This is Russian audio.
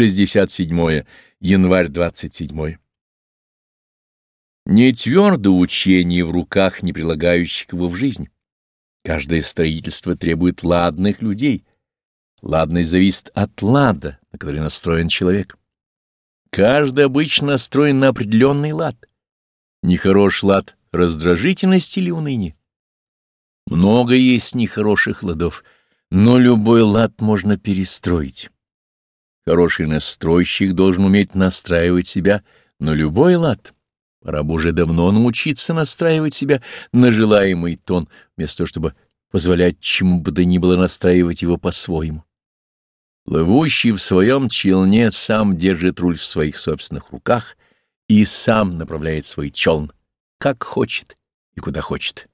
67 январь 27 Не твердо учение в руках, не прилагающих его в жизнь. Каждое строительство требует ладных людей. Ладность зависит от лада, на который настроен человек. Каждый обычно настроен на определенный лад. Нехорош лад раздражительности или уныния. Много есть нехороших ладов, но любой лад можно перестроить. Хороший настройщик должен уметь настраивать себя на любой лад. Пора бы уже давно научиться настраивать себя на желаемый тон, вместо того, чтобы позволять чему бы то ни было настраивать его по-своему. Плывущий в своем челне сам держит руль в своих собственных руках и сам направляет свой челн, как хочет и куда хочет.